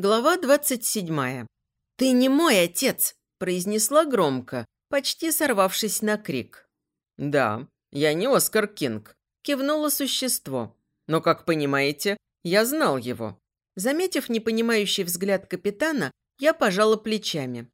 Глава двадцать седьмая. «Ты не мой отец!» – произнесла громко, почти сорвавшись на крик. «Да, я не Оскар Кинг», – кивнуло существо. «Но, как понимаете, я знал его». Заметив непонимающий взгляд капитана, я пожала плечами.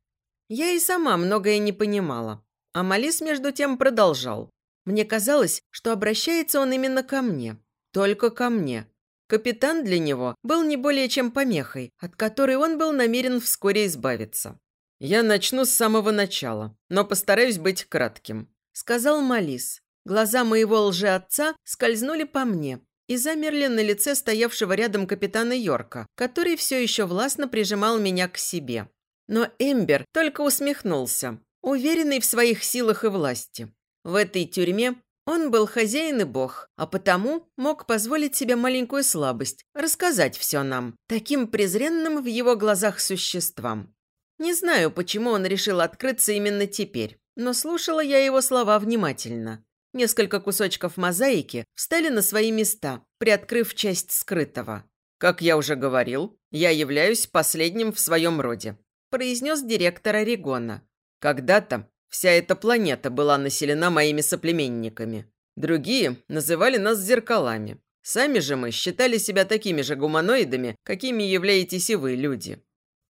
Я и сама многое не понимала. А Малис, между тем, продолжал. Мне казалось, что обращается он именно ко мне. Только ко мне. Капитан для него был не более чем помехой, от которой он был намерен вскоре избавиться. «Я начну с самого начала, но постараюсь быть кратким», – сказал Малис. Глаза моего лжеотца скользнули по мне и замерли на лице стоявшего рядом капитана Йорка, который все еще властно прижимал меня к себе. Но Эмбер только усмехнулся, уверенный в своих силах и власти. В этой тюрьме он был хозяин и бог, а потому мог позволить себе маленькую слабость, рассказать все нам, таким презренным в его глазах существам. Не знаю, почему он решил открыться именно теперь, но слушала я его слова внимательно. Несколько кусочков мозаики встали на свои места, приоткрыв часть скрытого. «Как я уже говорил, я являюсь последним в своем роде», произнес директор Орегона. «Когда-то Вся эта планета была населена моими соплеменниками. Другие называли нас зеркалами. Сами же мы считали себя такими же гуманоидами, какими являетесь и вы, люди.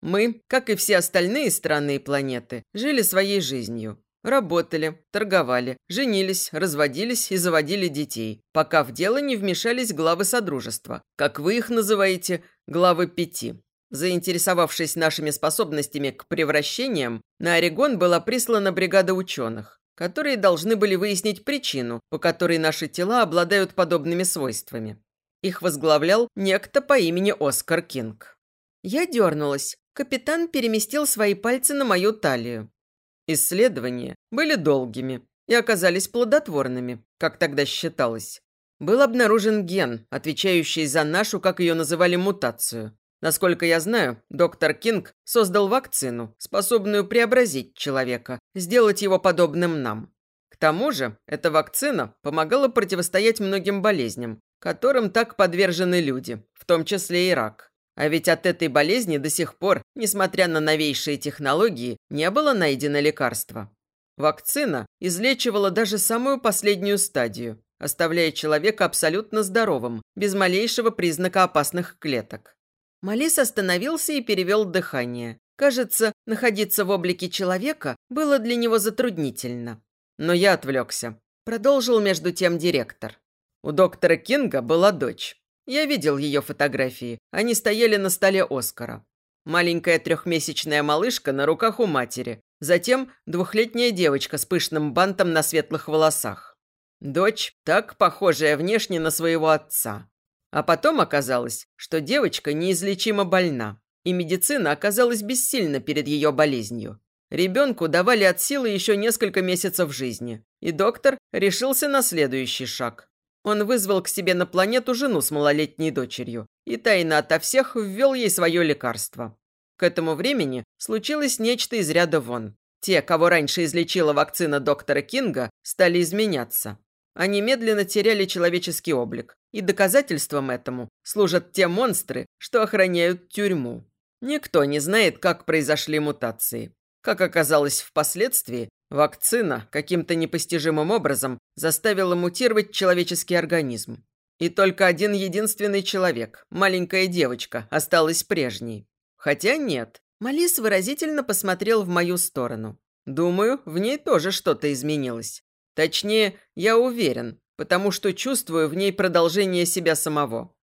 Мы, как и все остальные страны планеты, жили своей жизнью. Работали, торговали, женились, разводились и заводили детей, пока в дело не вмешались главы Содружества, как вы их называете, главы пяти. Заинтересовавшись нашими способностями к превращениям, на Орегон была прислана бригада ученых, которые должны были выяснить причину, по которой наши тела обладают подобными свойствами. Их возглавлял некто по имени Оскар Кинг. Я дернулась. Капитан переместил свои пальцы на мою талию. Исследования были долгими и оказались плодотворными, как тогда считалось. Был обнаружен ген, отвечающий за нашу, как ее называли, мутацию. Насколько я знаю, доктор Кинг создал вакцину, способную преобразить человека, сделать его подобным нам. К тому же, эта вакцина помогала противостоять многим болезням, которым так подвержены люди, в том числе и рак. А ведь от этой болезни до сих пор, несмотря на новейшие технологии, не было найдено лекарства. Вакцина излечивала даже самую последнюю стадию, оставляя человека абсолютно здоровым, без малейшего признака опасных клеток. Малис остановился и перевел дыхание. Кажется, находиться в облике человека было для него затруднительно. Но я отвлекся. Продолжил между тем директор. У доктора Кинга была дочь. Я видел ее фотографии. Они стояли на столе Оскара. Маленькая трехмесячная малышка на руках у матери. Затем двухлетняя девочка с пышным бантом на светлых волосах. Дочь, так похожая внешне на своего отца. А потом оказалось, что девочка неизлечимо больна, и медицина оказалась бессильна перед ее болезнью. Ребенку давали от силы еще несколько месяцев жизни, и доктор решился на следующий шаг. Он вызвал к себе на планету жену с малолетней дочерью и тайно ото всех ввел ей свое лекарство. К этому времени случилось нечто из ряда вон. Те, кого раньше излечила вакцина доктора Кинга, стали изменяться. Они медленно теряли человеческий облик, и доказательством этому служат те монстры, что охраняют тюрьму. Никто не знает, как произошли мутации. Как оказалось впоследствии, вакцина каким-то непостижимым образом заставила мутировать человеческий организм. И только один единственный человек, маленькая девочка, осталась прежней. Хотя нет. Малис выразительно посмотрел в мою сторону. Думаю, в ней тоже что-то изменилось. Точнее, я уверен, потому что чувствую в ней продолжение себя самого.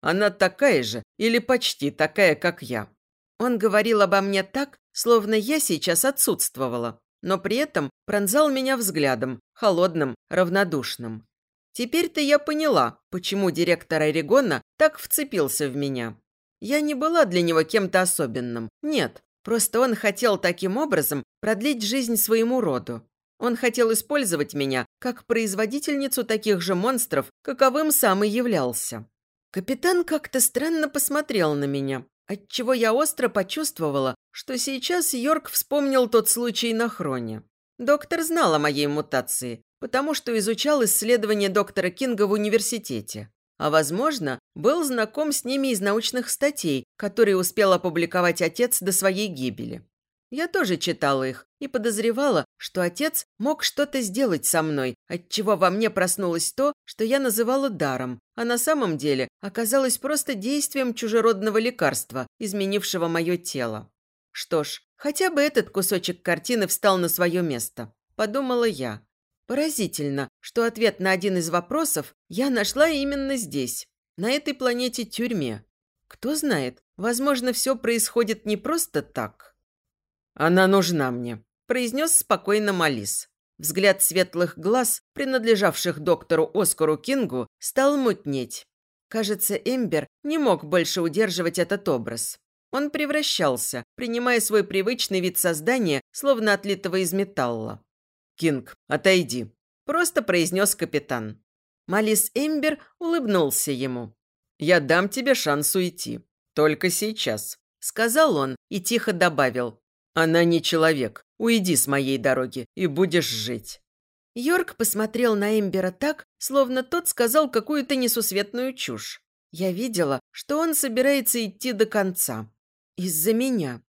Она такая же или почти такая, как я. Он говорил обо мне так, словно я сейчас отсутствовала, но при этом пронзал меня взглядом, холодным, равнодушным. Теперь-то я поняла, почему директор Орегона так вцепился в меня. Я не была для него кем-то особенным. Нет, просто он хотел таким образом продлить жизнь своему роду. Он хотел использовать меня как производительницу таких же монстров, каковым сам и являлся. Капитан как-то странно посмотрел на меня, отчего я остро почувствовала, что сейчас Йорк вспомнил тот случай на хроне. Доктор знал о моей мутации, потому что изучал исследования доктора Кинга в университете. А, возможно, был знаком с ними из научных статей, которые успел опубликовать отец до своей гибели. Я тоже читала их и подозревала, что отец мог что-то сделать со мной, отчего во мне проснулось то, что я называла даром, а на самом деле оказалось просто действием чужеродного лекарства, изменившего мое тело. Что ж, хотя бы этот кусочек картины встал на свое место, подумала я. Поразительно, что ответ на один из вопросов я нашла именно здесь, на этой планете-тюрьме. Кто знает, возможно, все происходит не просто так. «Она нужна мне», – произнес спокойно Малис. Взгляд светлых глаз, принадлежавших доктору Оскару Кингу, стал мутнеть. Кажется, Эмбер не мог больше удерживать этот образ. Он превращался, принимая свой привычный вид создания, словно отлитого из металла. «Кинг, отойди», – просто произнес капитан. Малис Эмбер улыбнулся ему. «Я дам тебе шанс уйти. Только сейчас», – сказал он и тихо добавил. Она не человек. Уйди с моей дороги и будешь жить». Йорк посмотрел на Эмбера так, словно тот сказал какую-то несусветную чушь. Я видела, что он собирается идти до конца. Из-за меня.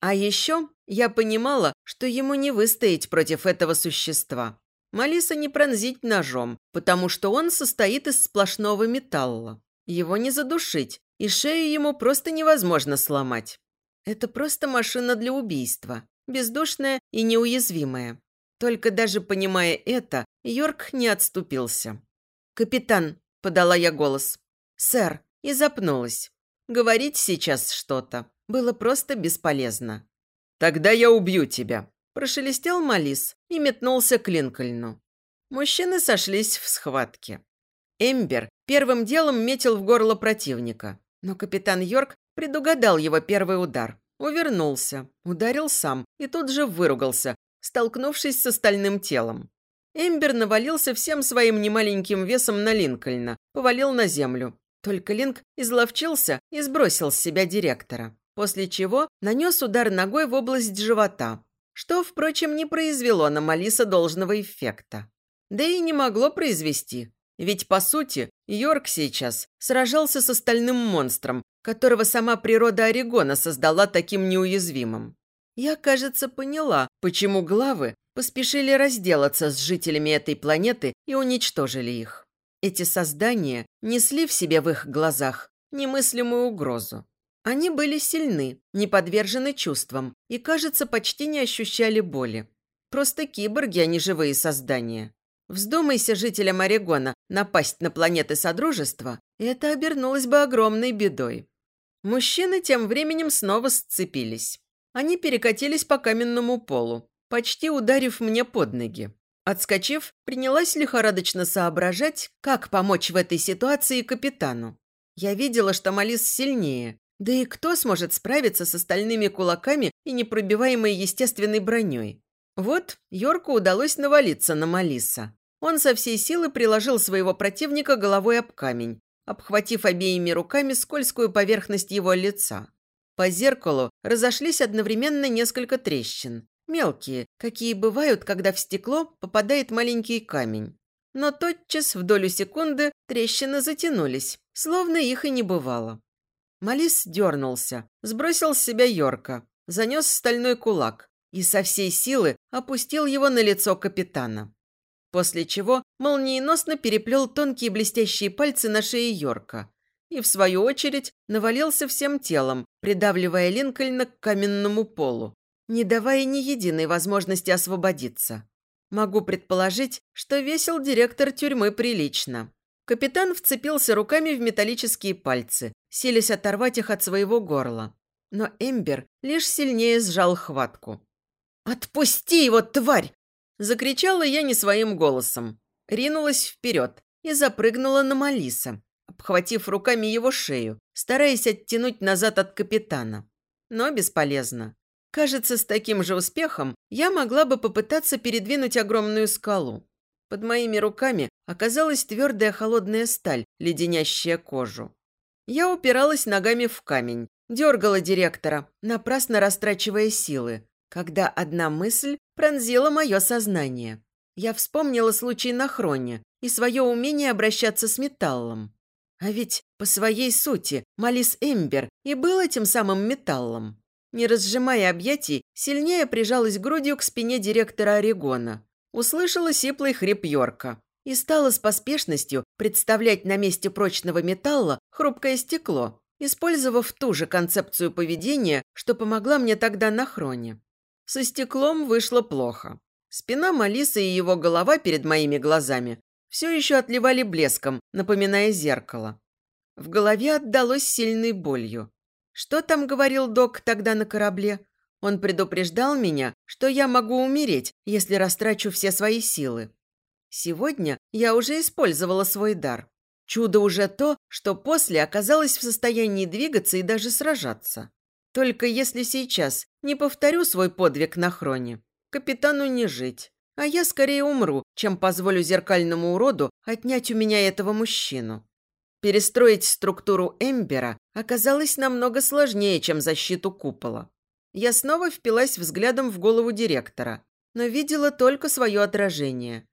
А еще я понимала, что ему не выстоять против этого существа. Малиса не пронзить ножом, потому что он состоит из сплошного металла. Его не задушить, и шею ему просто невозможно сломать. Это просто машина для убийства, бездушная и неуязвимая. Только даже понимая это, Йорк не отступился. «Капитан», – подала я голос. «Сэр», и запнулась. Говорить сейчас что-то было просто бесполезно. «Тогда я убью тебя», – прошелестел Малис и метнулся к Линкольну. Мужчины сошлись в схватке. Эмбер первым делом метил в горло противника, но капитан Йорк Предугадал его первый удар. Увернулся, ударил сам и тут же выругался, столкнувшись с остальным телом. Эмбер навалился всем своим немаленьким весом на Линкольна, повалил на землю. Только Линк изловчился и сбросил с себя директора, после чего нанес удар ногой в область живота, что, впрочем, не произвело на Малиса должного эффекта. Да и не могло произвести, ведь, по сути, Йорк сейчас сражался с остальным монстром, которого сама природа Орегона создала таким неуязвимым. Я, кажется, поняла, почему главы поспешили разделаться с жителями этой планеты и уничтожили их. Эти создания несли в себе в их глазах немыслимую угрозу. Они были сильны, не подвержены чувствам и, кажется, почти не ощущали боли. Просто киборги, а не живые создания. Вздумайся жителям Орегона напасть на планеты Содружества, это обернулось бы огромной бедой. Мужчины тем временем снова сцепились. Они перекатились по каменному полу, почти ударив мне под ноги. Отскочив, принялась лихорадочно соображать, как помочь в этой ситуации капитану. Я видела, что Малис сильнее. Да и кто сможет справиться с остальными кулаками и непробиваемой естественной броней? Вот Йорку удалось навалиться на Малиса. Он со всей силы приложил своего противника головой об камень, обхватив обеими руками скользкую поверхность его лица. По зеркалу разошлись одновременно несколько трещин. Мелкие, какие бывают, когда в стекло попадает маленький камень. Но тотчас, в долю секунды, трещины затянулись, словно их и не бывало. Малис дернулся, сбросил с себя Йорка, занес стальной кулак и со всей силы опустил его на лицо капитана после чего молниеносно переплел тонкие блестящие пальцы на шее Йорка и, в свою очередь, навалился всем телом, придавливая Линкольна к каменному полу, не давая ни единой возможности освободиться. Могу предположить, что весил директор тюрьмы прилично. Капитан вцепился руками в металлические пальцы, силясь оторвать их от своего горла. Но Эмбер лишь сильнее сжал хватку. «Отпусти его, тварь!» Закричала я не своим голосом. Ринулась вперед и запрыгнула на Малиса, обхватив руками его шею, стараясь оттянуть назад от капитана. Но бесполезно. Кажется, с таким же успехом я могла бы попытаться передвинуть огромную скалу. Под моими руками оказалась твердая холодная сталь, леденящая кожу. Я упиралась ногами в камень, дергала директора, напрасно растрачивая силы, когда одна мысль пронзила мое сознание. Я вспомнила случай на хроне и свое умение обращаться с металлом. А ведь по своей сути Малис Эмбер и был этим самым металлом. Не разжимая объятий, сильнее прижалась грудью к спине директора Орегона. Услышала сиплый хрип Йорка и стала с поспешностью представлять на месте прочного металла хрупкое стекло, использовав ту же концепцию поведения, что помогла мне тогда на хроне. Со стеклом вышло плохо. Спина Малисы и его голова перед моими глазами все еще отливали блеском, напоминая зеркало. В голове отдалось сильной болью. Что там говорил док тогда на корабле? Он предупреждал меня, что я могу умереть, если растрачу все свои силы. Сегодня я уже использовала свой дар. Чудо уже то, что после оказалась в состоянии двигаться и даже сражаться. Только если сейчас не повторю свой подвиг на хроне, капитану не жить. А я скорее умру, чем позволю зеркальному уроду отнять у меня этого мужчину. Перестроить структуру Эмбера оказалось намного сложнее, чем защиту купола. Я снова впилась взглядом в голову директора, но видела только свое отражение.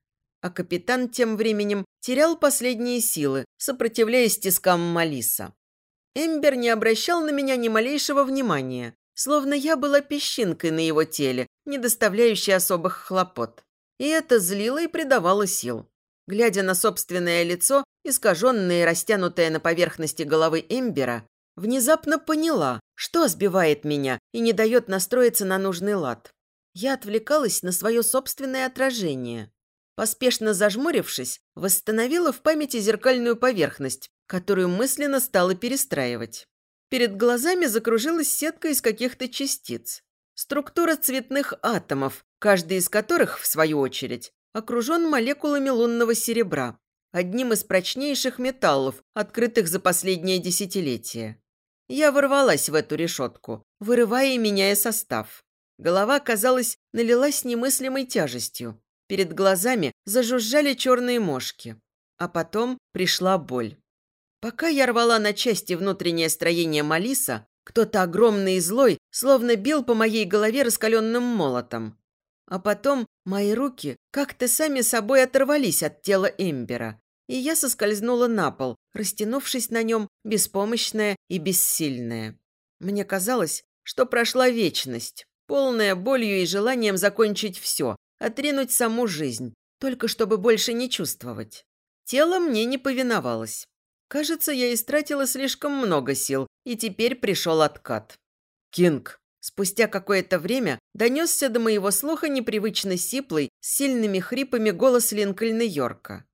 А капитан тем временем терял последние силы, сопротивляясь тискам Малиса. Эмбер не обращал на меня ни малейшего внимания, словно я была песчинкой на его теле, не доставляющей особых хлопот. И это злило и придавало сил. Глядя на собственное лицо, искаженное и растянутое на поверхности головы Эмбера, внезапно поняла, что сбивает меня и не дает настроиться на нужный лад. Я отвлекалась на свое собственное отражение. Поспешно зажмурившись, восстановила в памяти зеркальную поверхность, которую мысленно стала перестраивать. Перед глазами закружилась сетка из каких-то частиц. Структура цветных атомов, каждый из которых, в свою очередь, окружен молекулами лунного серебра, одним из прочнейших металлов, открытых за последнее десятилетие. Я ворвалась в эту решетку, вырывая и меняя состав. Голова, казалось, налилась немыслимой тяжестью. Перед глазами зажужжали черные мошки. А потом пришла боль. Пока я рвала на части внутреннее строение Малиса, кто-то огромный и злой словно бил по моей голове раскаленным молотом. А потом мои руки как-то сами собой оторвались от тела Эмбера, и я соскользнула на пол, растянувшись на нем, беспомощная и бессильная. Мне казалось, что прошла вечность, полная болью и желанием закончить все, отринуть саму жизнь, только чтобы больше не чувствовать. Тело мне не повиновалось. Кажется, я истратила слишком много сил, и теперь пришел откат. «Кинг!» Спустя какое-то время донесся до моего слуха непривычно сиплый, с сильными хрипами голос Линкольна Йорка.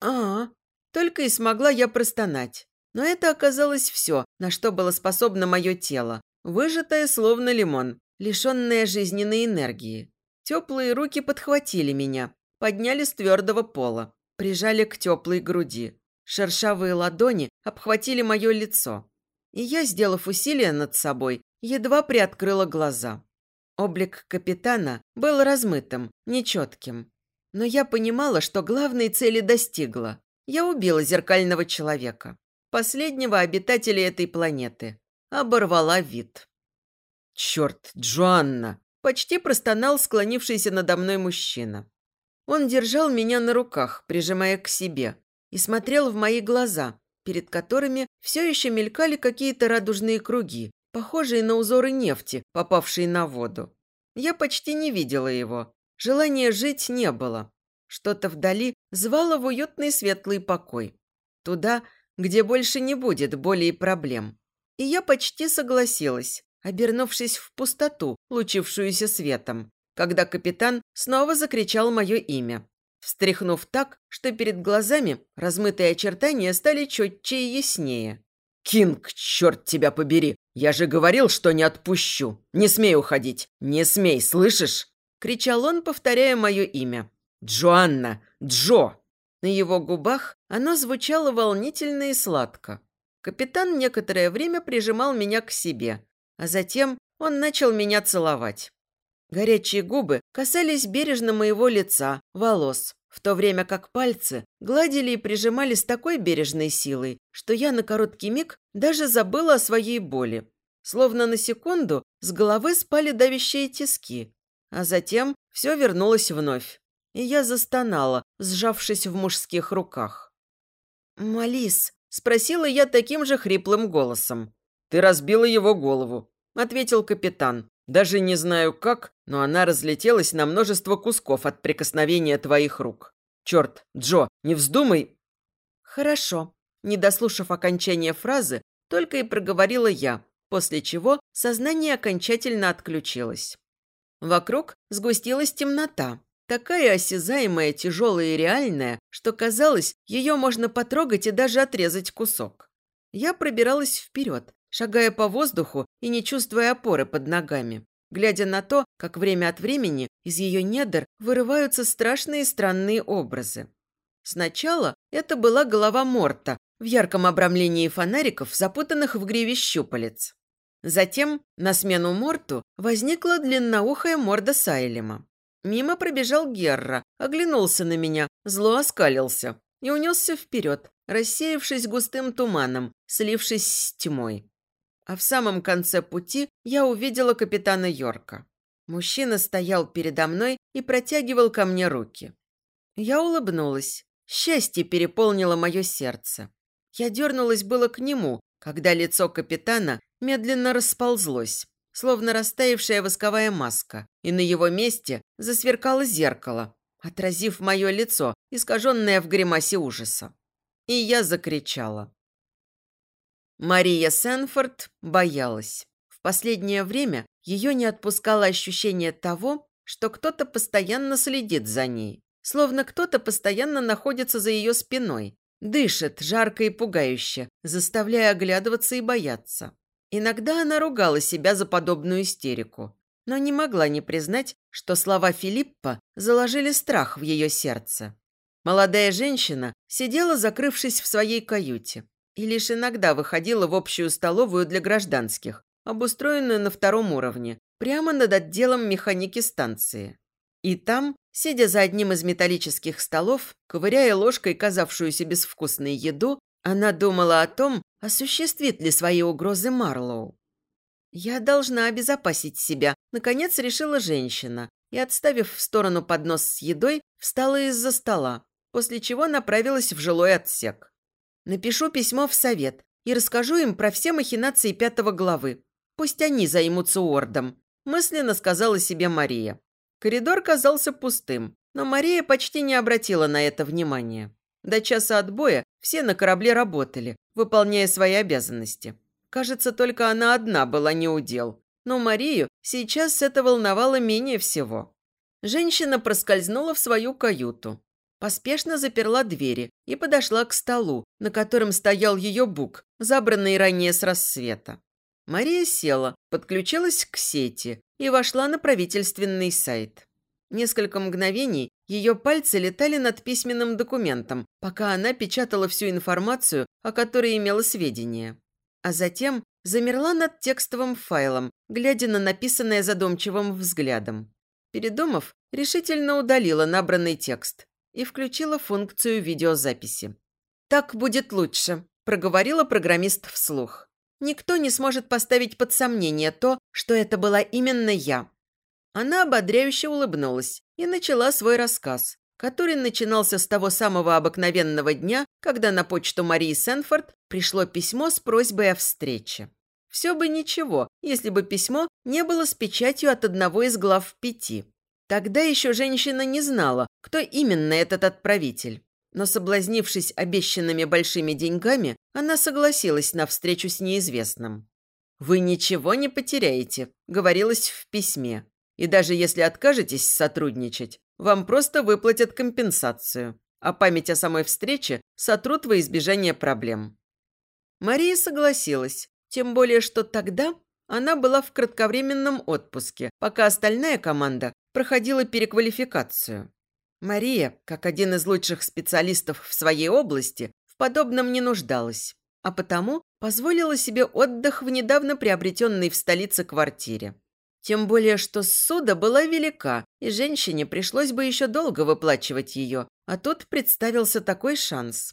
а, -а Только и смогла я простонать. Но это оказалось все, на что было способно мое тело, выжатое словно лимон, лишенное жизненной энергии. Теплые руки подхватили меня, подняли с твердого пола, прижали к теплой груди. Шершавые ладони обхватили мое лицо. И я, сделав усилие над собой, едва приоткрыла глаза. Облик капитана был размытым, нечетким. Но я понимала, что главной цели достигла. Я убила зеркального человека, последнего обитателя этой планеты. Оборвала вид. «Черт, Джоанна!» – почти простонал склонившийся надо мной мужчина. Он держал меня на руках, прижимая к себе, и смотрел в мои глаза, перед которыми все еще мелькали какие-то радужные круги, похожие на узоры нефти, попавшие на воду. Я почти не видела его. Желания жить не было. Что-то вдали звало в уютный светлый покой. Туда, где больше не будет боли и проблем. И я почти согласилась, обернувшись в пустоту, лучившуюся светом, когда капитан снова закричал мое имя, встряхнув так, что перед глазами размытые очертания стали четче и яснее. «Кинг, черт тебя побери! Я же говорил, что не отпущу! Не смей уходить! Не смей, слышишь?» Кричал он, повторяя мое имя. «Джоанна! Джо!» На его губах оно звучало волнительно и сладко. Капитан некоторое время прижимал меня к себе, а затем он начал меня целовать. Горячие губы касались бережно моего лица, волос, в то время как пальцы гладили и прижимали с такой бережной силой, что я на короткий миг даже забыла о своей боли. Словно на секунду с головы спали давящие тиски, а затем все вернулось вновь. И я застонала, сжавшись в мужских руках. «Малис!» – спросила я таким же хриплым голосом. «Ты разбила его голову», – ответил капитан. «Даже не знаю как, но она разлетелась на множество кусков от прикосновения твоих рук. Черт, Джо, не вздумай...» «Хорошо», – не дослушав окончания фразы, только и проговорила я, после чего сознание окончательно отключилось. Вокруг сгустилась темнота, такая осязаемая, тяжелая и реальная, что казалось, ее можно потрогать и даже отрезать кусок. Я пробиралась вперед, шагая по воздуху и не чувствуя опоры под ногами, глядя на то, как время от времени из ее недр вырываются страшные странные образы. Сначала это была голова Морта в ярком обрамлении фонариков, запутанных в гриве щупалец. Затем на смену Морту возникла длинноухая морда Сайлема. Мимо пробежал Герра, оглянулся на меня, зло оскалился и унесся вперед, рассеявшись густым туманом, слившись с тьмой. А в самом конце пути я увидела капитана Йорка. Мужчина стоял передо мной и протягивал ко мне руки. Я улыбнулась. Счастье переполнило мое сердце. Я дернулась было к нему, когда лицо капитана медленно расползлось, словно растаявшая восковая маска, и на его месте засверкало зеркало, отразив мое лицо, искаженное в гримасе ужаса. И я закричала. Мария Сенфорд боялась. В последнее время ее не отпускало ощущение того, что кто-то постоянно следит за ней, словно кто-то постоянно находится за ее спиной, дышит жарко и пугающе, заставляя оглядываться и бояться. Иногда она ругала себя за подобную истерику, но не могла не признать, что слова Филиппа заложили страх в ее сердце. Молодая женщина сидела, закрывшись в своей каюте, и лишь иногда выходила в общую столовую для гражданских, обустроенную на втором уровне, прямо над отделом механики станции. И там, сидя за одним из металлических столов, ковыряя ложкой казавшуюся безвкусной еду, она думала о том, осуществит ли свои угрозы Марлоу. «Я должна обезопасить себя», – наконец решила женщина, и, отставив в сторону поднос с едой, встала из-за стола, после чего направилась в жилой отсек. «Напишу письмо в совет и расскажу им про все махинации пятого главы. Пусть они займутся ордом», – мысленно сказала себе Мария. Коридор казался пустым, но Мария почти не обратила на это внимания. До часа отбоя все на корабле работали, выполняя свои обязанности. Кажется, только она одна была не у дел. Но Марию сейчас это волновало менее всего. Женщина проскользнула в свою каюту. Поспешно заперла двери и подошла к столу, на котором стоял ее бук, забранный ранее с рассвета. Мария села, подключилась к сети и вошла на правительственный сайт. Несколько мгновений ее пальцы летали над письменным документом, пока она печатала всю информацию, о которой имела сведения. А затем замерла над текстовым файлом, глядя на написанное задумчивым взглядом. Передумав, решительно удалила набранный текст и включила функцию видеозаписи. «Так будет лучше», – проговорила программист вслух. «Никто не сможет поставить под сомнение то, что это была именно я. Она ободряюще улыбнулась и начала свой рассказ, который начинался с того самого обыкновенного дня, когда на почту Марии Сенфорд пришло письмо с просьбой о встрече. Все бы ничего, если бы письмо не было с печатью от одного из глав пяти. Тогда еще женщина не знала, кто именно этот отправитель. Но соблазнившись обещанными большими деньгами, она согласилась на встречу с неизвестным. «Вы ничего не потеряете», – говорилось в письме. И даже если откажетесь сотрудничать, вам просто выплатят компенсацию, а память о самой встрече сотрут во избежание проблем. Мария согласилась, тем более, что тогда она была в кратковременном отпуске, пока остальная команда проходила переквалификацию. Мария, как один из лучших специалистов в своей области, в подобном не нуждалась, а потому позволила себе отдых в недавно приобретенной в столице квартире. Тем более, что ссуда была велика, и женщине пришлось бы еще долго выплачивать ее, а тут представился такой шанс.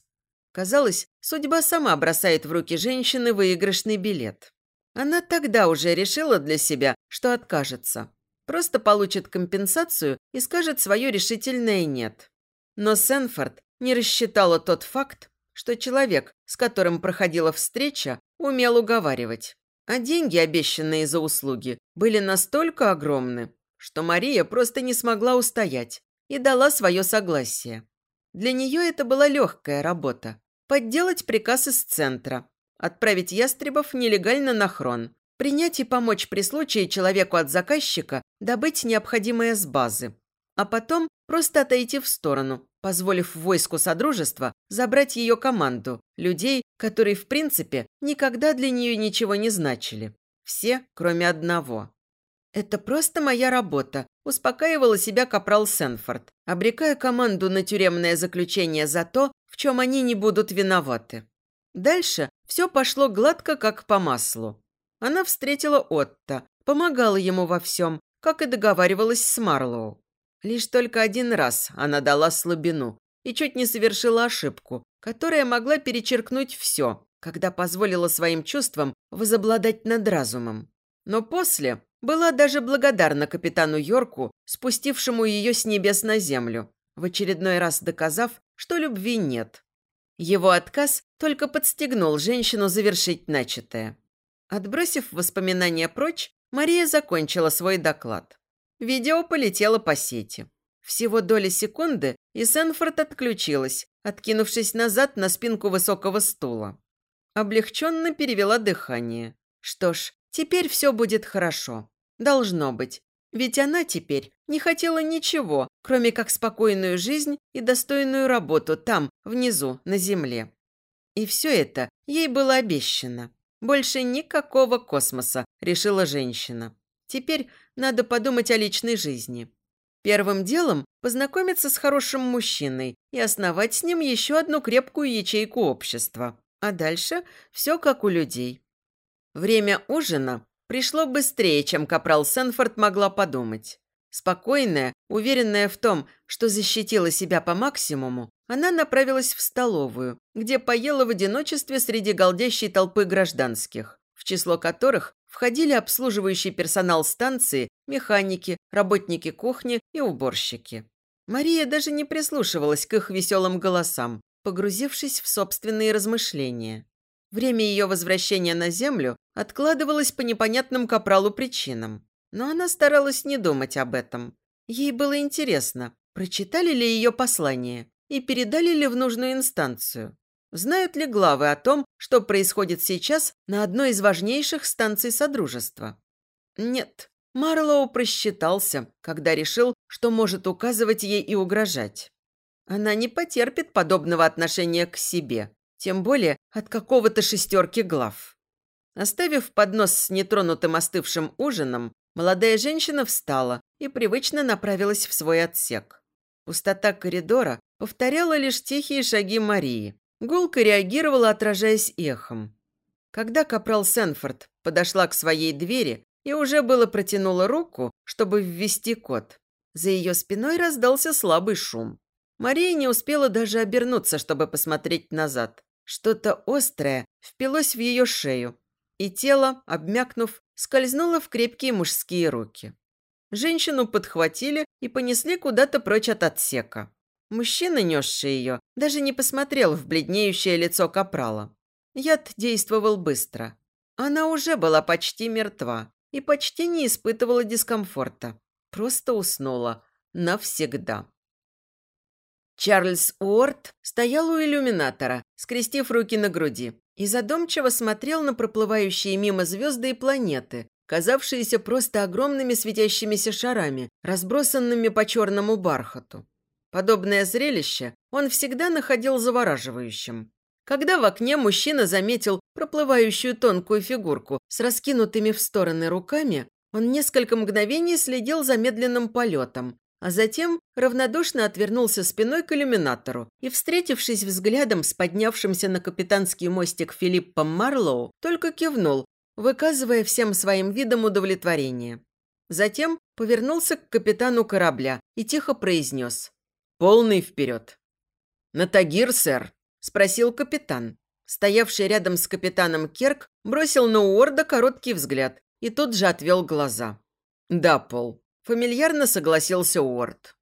Казалось, судьба сама бросает в руки женщины выигрышный билет. Она тогда уже решила для себя, что откажется. Просто получит компенсацию и скажет свое решительное «нет». Но Сенфорд не рассчитала тот факт, что человек, с которым проходила встреча, умел уговаривать. А деньги, обещанные за услуги, были настолько огромны, что Мария просто не смогла устоять и дала свое согласие. Для нее это была легкая работа. Подделать приказ из центра, отправить ястребов нелегально на хрон, принять и помочь при случае человеку от заказчика добыть необходимое с базы, а потом просто отойти в сторону, позволив войску Содружества забрать ее команду, людей, которые, в принципе, никогда для нее ничего не значили. Все, кроме одного. «Это просто моя работа», – успокаивала себя капрал Сенфорд, обрекая команду на тюремное заключение за то, в чем они не будут виноваты. Дальше все пошло гладко, как по маслу. Она встретила Отто, помогала ему во всем, как и договаривалась с Марлоу. Лишь только один раз она дала слабину и чуть не совершила ошибку, которая могла перечеркнуть все, когда позволила своим чувствам возобладать над разумом. Но после была даже благодарна капитану Йорку, спустившему ее с небес на землю, в очередной раз доказав, что любви нет. Его отказ только подстегнул женщину завершить начатое. Отбросив воспоминания прочь, Мария закончила свой доклад. Видео полетело по сети. Всего доли секунды, и Сенфорд отключилась, откинувшись назад на спинку высокого стула. Облегченно перевела дыхание. Что ж, теперь все будет хорошо. Должно быть. Ведь она теперь не хотела ничего, кроме как спокойную жизнь и достойную работу там, внизу, на земле. И все это ей было обещано. Больше никакого космоса, решила женщина. Теперь надо подумать о личной жизни. Первым делом познакомиться с хорошим мужчиной и основать с ним еще одну крепкую ячейку общества. А дальше все как у людей. Время ужина пришло быстрее, чем капрал Сенфорд могла подумать. Спокойная, уверенная в том, что защитила себя по максимуму, она направилась в столовую, где поела в одиночестве среди голдящей толпы гражданских, в число которых входили обслуживающий персонал станции, механики, работники кухни и уборщики. Мария даже не прислушивалась к их веселым голосам, погрузившись в собственные размышления. Время ее возвращения на Землю откладывалось по непонятным капралу причинам. Но она старалась не думать об этом. Ей было интересно, прочитали ли ее послание и передали ли в нужную инстанцию. Знают ли главы о том, что происходит сейчас на одной из важнейших станций Содружества? Нет, Марлоу просчитался, когда решил, что может указывать ей и угрожать. Она не потерпит подобного отношения к себе, тем более от какого-то шестерки глав. Оставив поднос с нетронутым остывшим ужином, молодая женщина встала и привычно направилась в свой отсек. Пустота коридора повторяла лишь тихие шаги Марии. Гулка реагировала, отражаясь эхом. Когда капрал Сенфорд подошла к своей двери и уже было протянула руку, чтобы ввести код, за ее спиной раздался слабый шум. Мария не успела даже обернуться, чтобы посмотреть назад. Что-то острое впилось в ее шею, и тело, обмякнув, скользнуло в крепкие мужские руки. Женщину подхватили и понесли куда-то прочь от отсека. Мужчина, несший ее, даже не посмотрел в бледнеющее лицо капрала. Яд действовал быстро. Она уже была почти мертва и почти не испытывала дискомфорта. Просто уснула. Навсегда. Чарльз Уорд стоял у иллюминатора, скрестив руки на груди, и задумчиво смотрел на проплывающие мимо звезды и планеты, казавшиеся просто огромными светящимися шарами, разбросанными по черному бархату. Подобное зрелище он всегда находил завораживающим. Когда в окне мужчина заметил проплывающую тонкую фигурку с раскинутыми в стороны руками, он несколько мгновений следил за медленным полетом, а затем равнодушно отвернулся спиной к иллюминатору и, встретившись взглядом с поднявшимся на капитанский мостик Филиппом Марлоу, только кивнул, выказывая всем своим видом удовлетворение. Затем повернулся к капитану корабля и тихо произнес «Полный вперед!» «На Тагир, сэр?» – спросил капитан. Стоявший рядом с капитаном Керк бросил на Уорда короткий взгляд и тут же отвел глаза. «Да, Пол, Фамильярно согласился Уорд.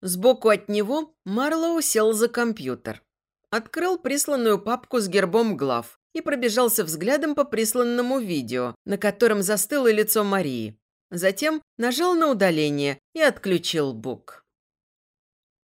Сбоку от него Марлоу сел за компьютер. открыл присланную папку с гербом глав и пробежался взглядом по присланному видео, на котором застыло лицо Марии. Затем нажал на удаление и отключил бук.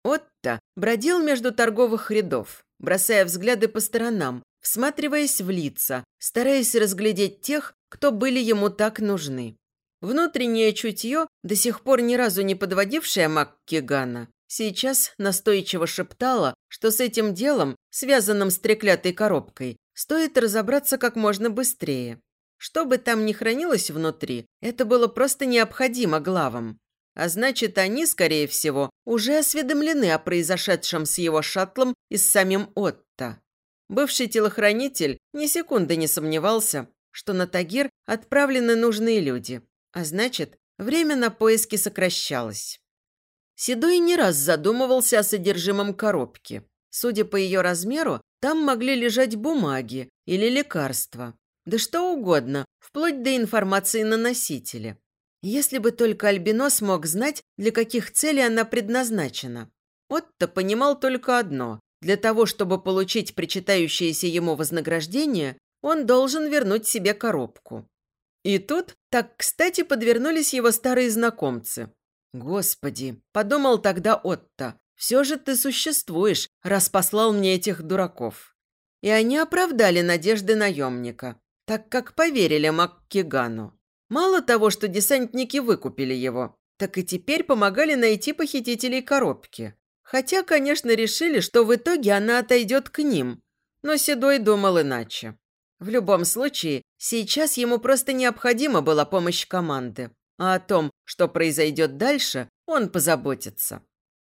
Отто бродил между торговых рядов, бросая взгляды по сторонам, всматриваясь в лица, стараясь разглядеть тех, кто были ему так нужны. Внутреннее чутье, до сих пор ни разу не подводившее Маккигана, сейчас настойчиво шептало, что с этим делом, связанным с треклятой коробкой, стоит разобраться как можно быстрее. Что бы там ни хранилось внутри, это было просто необходимо главам. А значит, они, скорее всего, уже осведомлены о произошедшем с его шаттлом и с самим Отто. Бывший телохранитель ни секунды не сомневался, что на Тагир отправлены нужные люди, а значит, время на поиски сокращалось. Седой не раз задумывался о содержимом коробки. Судя по ее размеру, там могли лежать бумаги или лекарства. Да что угодно, вплоть до информации на носителе. Если бы только Альбинос мог знать, для каких целей она предназначена. Отто понимал только одно. Для того, чтобы получить причитающееся ему вознаграждение, он должен вернуть себе коробку. И тут так кстати подвернулись его старые знакомцы. «Господи!» – подумал тогда Отто. «Все же ты существуешь, раз послал мне этих дураков». И они оправдали надежды наемника, так как поверили Маккигану. Мало того, что десантники выкупили его, так и теперь помогали найти похитителей коробки. Хотя, конечно, решили, что в итоге она отойдет к ним. Но Седой думал иначе. В любом случае, сейчас ему просто необходима была помощь команды. А о том, что произойдет дальше, он позаботится.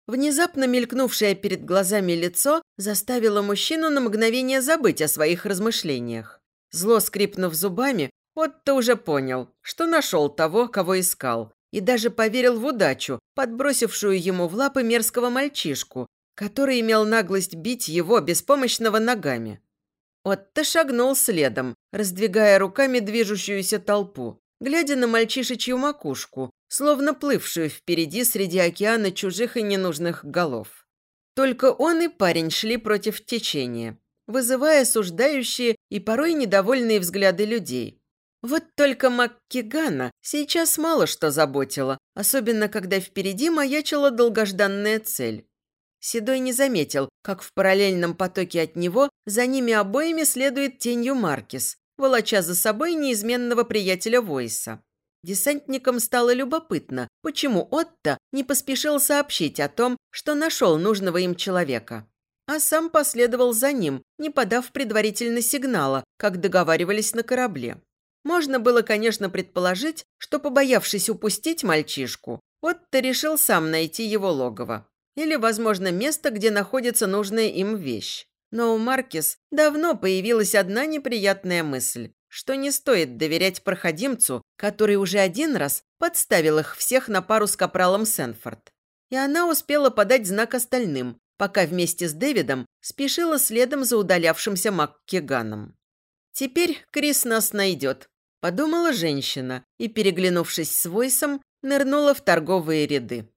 Внезапно мелькнувшее перед глазами лицо заставило мужчину на мгновение забыть о своих размышлениях. Зло скрипнув зубами, Отто уже понял, что нашел того, кого искал, и даже поверил в удачу, подбросившую ему в лапы мерзкого мальчишку, который имел наглость бить его беспомощного ногами. Отто шагнул следом, раздвигая руками движущуюся толпу, глядя на мальчишечью макушку, словно плывшую впереди среди океана чужих и ненужных голов. Только он и парень шли против течения, вызывая осуждающие и порой недовольные взгляды людей – вот только Маккигана сейчас мало что заботило, особенно когда впереди маячила долгожданная цель. Седой не заметил, как в параллельном потоке от него за ними обоими следует тенью Маркис, волоча за собой неизменного приятеля Войса. Десантникам стало любопытно, почему Отто не поспешил сообщить о том, что нашел нужного им человека. А сам последовал за ним, не подав предварительно сигнала, как договаривались на корабле. Можно было, конечно, предположить, что, побоявшись упустить мальчишку, Отто решил сам найти его логово. Или, возможно, место, где находится нужная им вещь. Но у Маркис давно появилась одна неприятная мысль, что не стоит доверять проходимцу, который уже один раз подставил их всех на пару с капралом Сенфорд. И она успела подать знак остальным, пока вместе с Дэвидом спешила следом за удалявшимся Маккеганом. «Теперь Крис нас найдет», – подумала женщина и, переглянувшись с Войсом, нырнула в торговые ряды.